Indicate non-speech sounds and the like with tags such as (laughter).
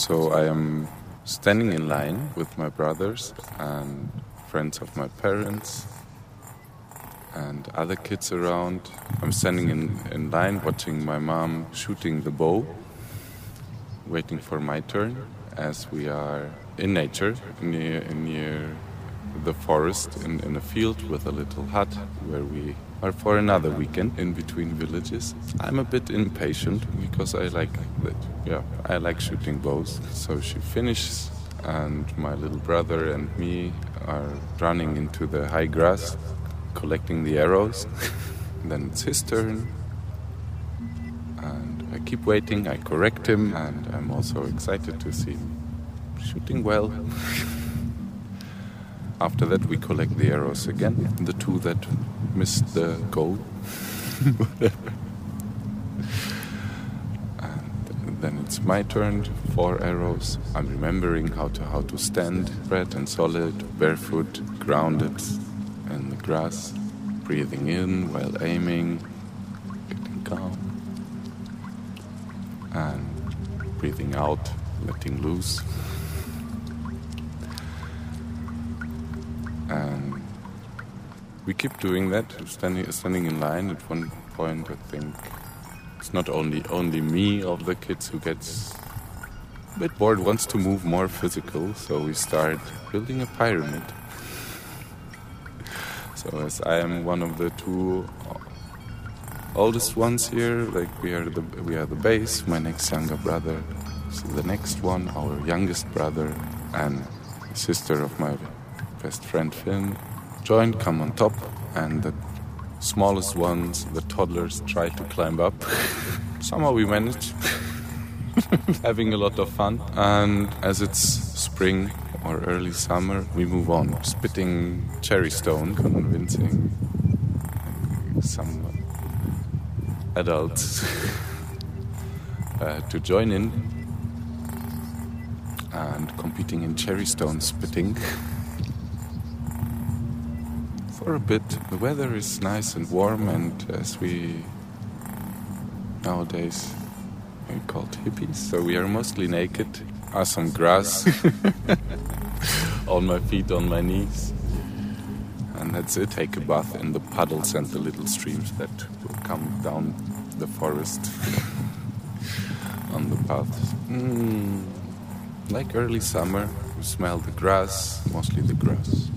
So I am standing in line with my brothers and friends of my parents and other kids around. I'm standing in, in line watching my mom shooting the bow, waiting for my turn as we are in nature near, near the forest in, in a field with a little hut where we are for another weekend in between villages. I'm a bit impatient because I like that. Yeah, I like shooting bows. So she finishes, and my little brother and me are running into the high grass, collecting the arrows. (laughs) then it's his turn, and I keep waiting. I correct him, and I'm also excited to see him shooting well. (laughs) After that, we collect the arrows again, the two that missed the goal. and then it's my turn, four arrows. I'm remembering how to how to stand, spread and solid, barefoot, grounded in the grass, breathing in while aiming, getting calm, and breathing out, letting loose. And we keep doing that, standing standing in line. At one point, I think it's not only only me of the kids who gets a bit bored, wants to move more physical. So we start building a pyramid. So as I am one of the two oldest ones here, like we are the we are the base. My next younger brother, so the next one, our youngest brother, and sister of my best friend Finn joined, come on top, and the smallest ones, the toddlers, try to climb up. (laughs) Somehow we manage, (laughs) having a lot of fun. And as it's spring or early summer, we move on, spitting cherry stone, convincing some adults (laughs) uh, to join in and competing in cherry stone spitting for a bit. The weather is nice and warm, and as we nowadays are called hippies, so we are mostly naked. Are some grass (laughs) on my feet, on my knees, and that's it. Take a bath in the puddles and the little streams that will come down the forest (laughs) on the paths. Mm, like early summer, you smell the grass, mostly the grass.